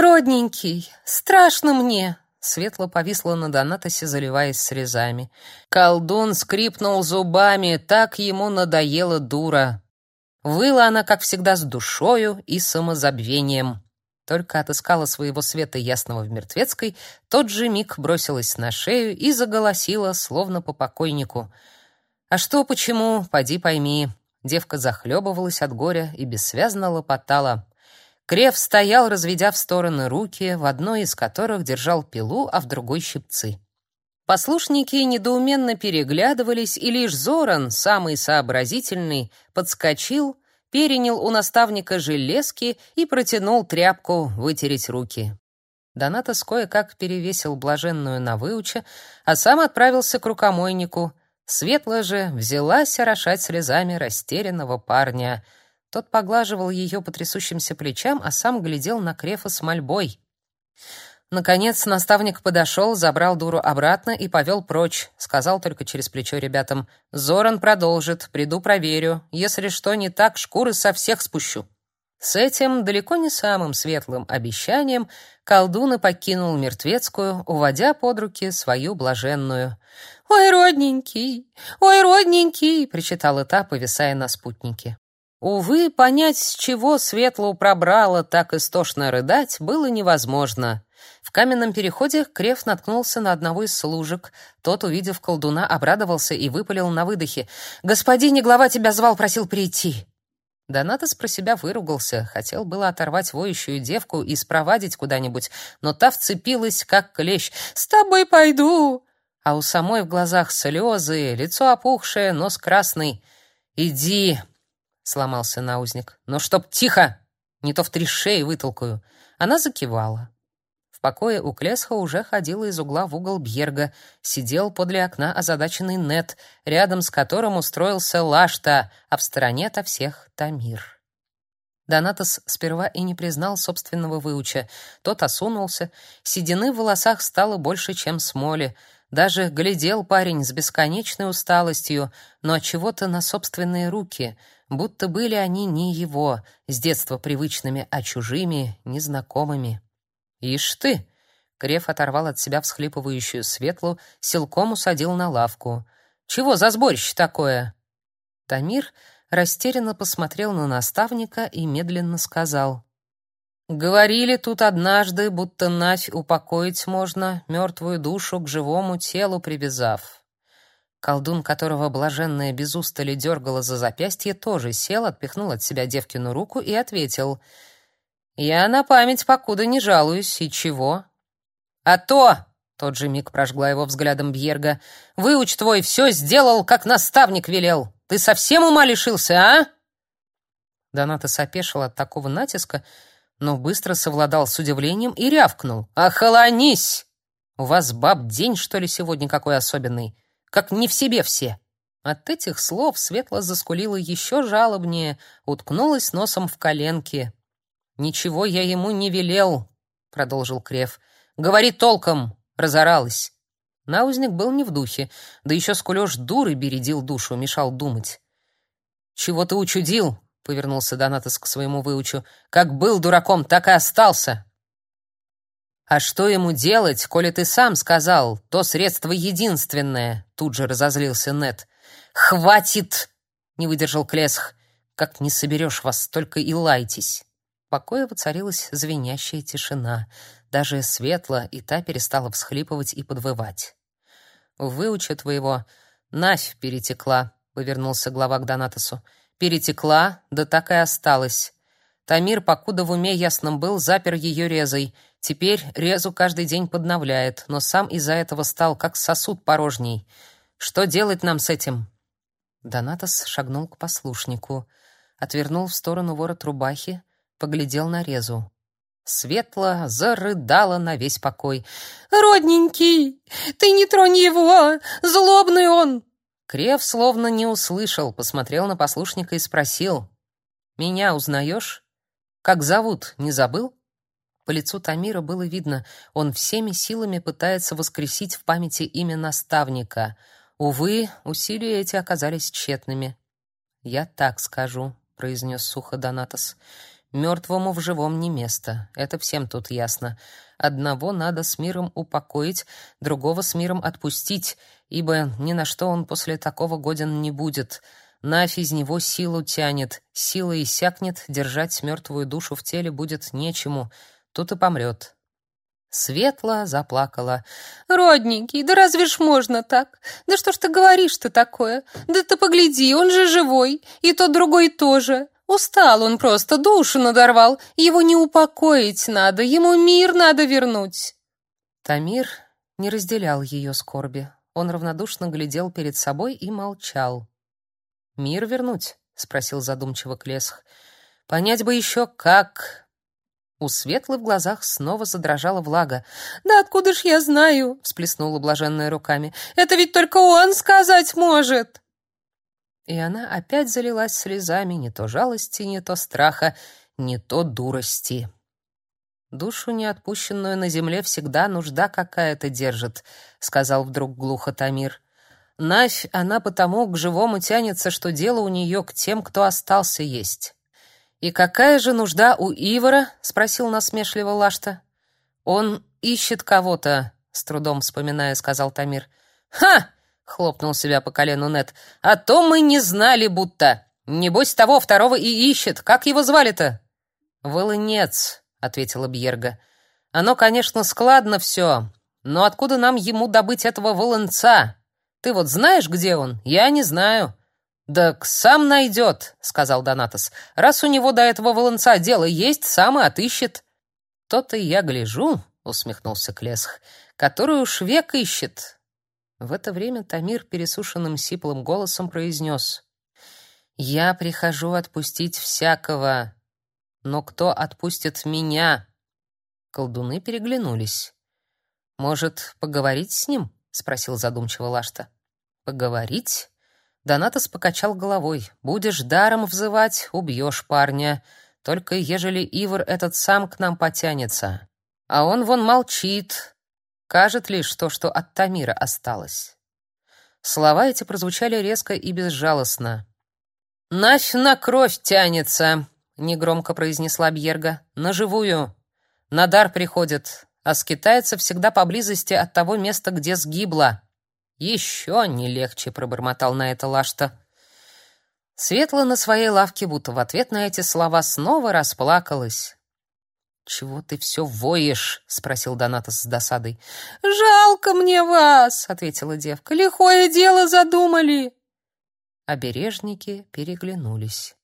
«Родненький, страшно мне!» Светло повисла на Донатосе, заливаясь слезами. Колдун скрипнул зубами, так ему надоела дура. Выла она, как всегда, с душою и самозабвением. Только отыскала своего света ясного в мертвецкой, тот же миг бросилась на шею и заголосила, словно по покойнику. А что, почему, поди пойми. Девка захлебывалась от горя и бессвязно лопотала. Крев стоял, разведя в стороны руки, в одной из которых держал пилу, а в другой щипцы. Послушники недоуменно переглядывались, и лишь Зоран, самый сообразительный, подскочил, перенял у наставника железки и протянул тряпку вытереть руки. Донатос кое-как перевесил блаженную на выуча, а сам отправился к рукомойнику. Светла же взялась орошать слезами растерянного парня — тот поглаживал ее по трясущимся плечам, а сам глядел на Крефа с мольбой. Наконец наставник подошел, забрал дуру обратно и повел прочь. Сказал только через плечо ребятам: "Зоран продолжит, приду проверю. Если что не так, шкуры со всех спущу". С этим далеко не самым светлым обещанием колдун и покинул мертвецкую, уводя под руки свою блаженную. «Ой, родненький! Ой, родненький!» — причитала та, повисая на спутнике. Увы, понять, с чего Светлу пробрало так истошно рыдать, было невозможно. В каменном переходе Креф наткнулся на одного из служек. Тот, увидев колдуна, обрадовался и выпалил на выдохе. «Господин, глава тебя звал, просил прийти». Донатос про себя выругался, хотел было оторвать воющую девку и спровадить куда-нибудь, но та вцепилась, как клещ. «С тобой пойду!» А у самой в глазах слезы, лицо опухшее, нос красный. «Иди!» Сломался наузник. Но чтоб тихо, не то в три шеи вытолкаю. Она закивала. В покое у Клесха уже ходила из угла в угол Бьерга, сидел подле окна озадаченный Нет, рядом с которым устроился Лашта, а в стороне-то всех Тамир. Донатос сперва и не признал собственного выуча. Тот осунулся, седины в волосах стало больше, чем смоли. Даже глядел парень с бесконечной усталостью, но от чего-то на собственные руки — будто были они не его, с детства привычными, а чужими, незнакомыми. «Ишь ты!» — Креф оторвал от себя всхлипывающую светлу, силком усадил на лавку. «Чего за сборище такое?» Тамир растерянно посмотрел на наставника и медленно сказал. «Говорили тут однажды, будто нафь упокоить можно, мертвую душу к живому телу привязав. Колдун, которого блаженная без устали дергала за запястье, тоже сел, отпихнул от себя девкину руку и ответил. «Я на память покуда не жалуюсь. И чего?» «А то!» — тот же миг прожгла его взглядом Бьерга. «Выуч твой все сделал, как наставник велел. Ты совсем ума лишился, а?» Доната опешил от такого натиска, но быстро совладал с удивлением и рявкнул. «Охолонись! У вас, баб, день, что ли, сегодня какой особенный?» Как не в себе все. От этих слов Светла заскулила еще жалобнее, уткнулась носом в коленки. «Ничего я ему не велел», — продолжил Крев. «Говори толком!» — разоралась. Наузник был не в духе, да еще скулёж дуры бередил душу, мешал думать. «Чего ты учудил?» — повернулся Донатос к своему выучу. «Как был дураком, так и остался. «А что ему делать, коли ты сам сказал? То средство единственное!» Тут же разозлился Нет. «Хватит!» — не выдержал Клесх. «Как не соберешь вас, только и лайтесь!» В покое воцарилась звенящая тишина. Даже светло, и та перестала всхлипывать и подвывать. «Выучи твоего. Нафь перетекла», — повернулся глава к Донатосу. «Перетекла, да так и осталась. Тамир, покуда в уме ясном был, запер ее резой. Теперь резу каждый день подновляет, но сам из-за этого стал как сосуд порожний. Что делать нам с этим? Донатос шагнул к послушнику, отвернул в сторону ворот рубахи, поглядел на резу. Светла зарыдала на весь покой. «Родненький, ты не тронь его! Злобный он!» Крев словно не услышал, посмотрел на послушника и спросил. «Меня узнаешь?» Как зовут, не забыл? По лицу Тамира было видно, он всеми силами пытается воскресить в памяти имя наставника. Увы, усилия эти оказались тщетными. «Я так скажу», — произнес сухо Донатос. Мертвому в живом не место. Это всем тут ясно. Одного надо с миром упокоить, другого с миром отпустить, ибо ни на что он после такого годен не будет. Навь из него силу тянет, сила иссякнет, держать мертвую душу в теле будет нечему, тут и помрет. Светла заплакала. «Родненький, да разве ж можно так? Да что ж ты говоришь-то такое? Да ты погляди, он же живой, и тот другой тоже. Устал он просто, душу надорвал. Его не упокоить надо, ему мир надо вернуть. Тамир не разделял ее скорби. Он равнодушно глядел перед собой и молчал. Мир вернуть? спросил задумчиво Клесх. Понять бы еще как. У Светлы в глазах снова задрожала влага. «Да откуда ж я знаю?» — всплеснула блаженная руками. «Это ведь только он сказать может!» И она опять залилась слезами не то жалости, не то страха, не то дурости. Душу неотпущенную на земле всегда нужда какая-то держит, сказал вдруг глухо Тамир. Навь она потому к живому тянется, что дело у нее к тем, кто остался есть. И какая же нужда у Ивара? спросил насмешливо Лашта. Он ищет кого-то, с трудом вспоминая, сказал Тамир. Ха! хлопнул себя по колену Нет. А то мы не знали, будто. Небось того второго и ищет. Как его звали-то? Волынец, ответила Бьерга. Оно, конечно, складно все, но откуда нам ему добыть этого волынца? Ты вот знаешь, где он? Я не знаю. Да сам найдет», — сказал Донатос. Раз у него до этого волынца дело есть, сам и отыщет. То-то я гляжу, усмехнулся Клесх. Который уж век ищет. В это время Тамир пересушенным сиплым голосом произнес. «Я прихожу отпустить всякого, но кто отпустит меня?» Колдуны переглянулись. «Может, поговорить с ним?» — спросил задумчиво Лашта. «Поговорить?» Донатос покачал головой. «Будешь даром взывать, убьешь парня. Только ежели Ивар этот сам к нам потянется. А он вон молчит, Кажет лишь то, что от Тамира осталось. Слова эти прозвучали резко и безжалостно. «Нафь на кровь тянется», — негромко произнесла Бьерга. «На живую. На дар приходит, а скитается всегда поблизости от того места, где сгибла». «Еще не легче», — пробормотал на это Лашта. Светла на своей лавке, будто в ответ на эти слова, снова расплакалась. «Чего ты все воешь?» — спросил Донатос с досадой. «Жалко мне вас!» — ответила девка. «Лихое дело задумали!» Обережники переглянулись.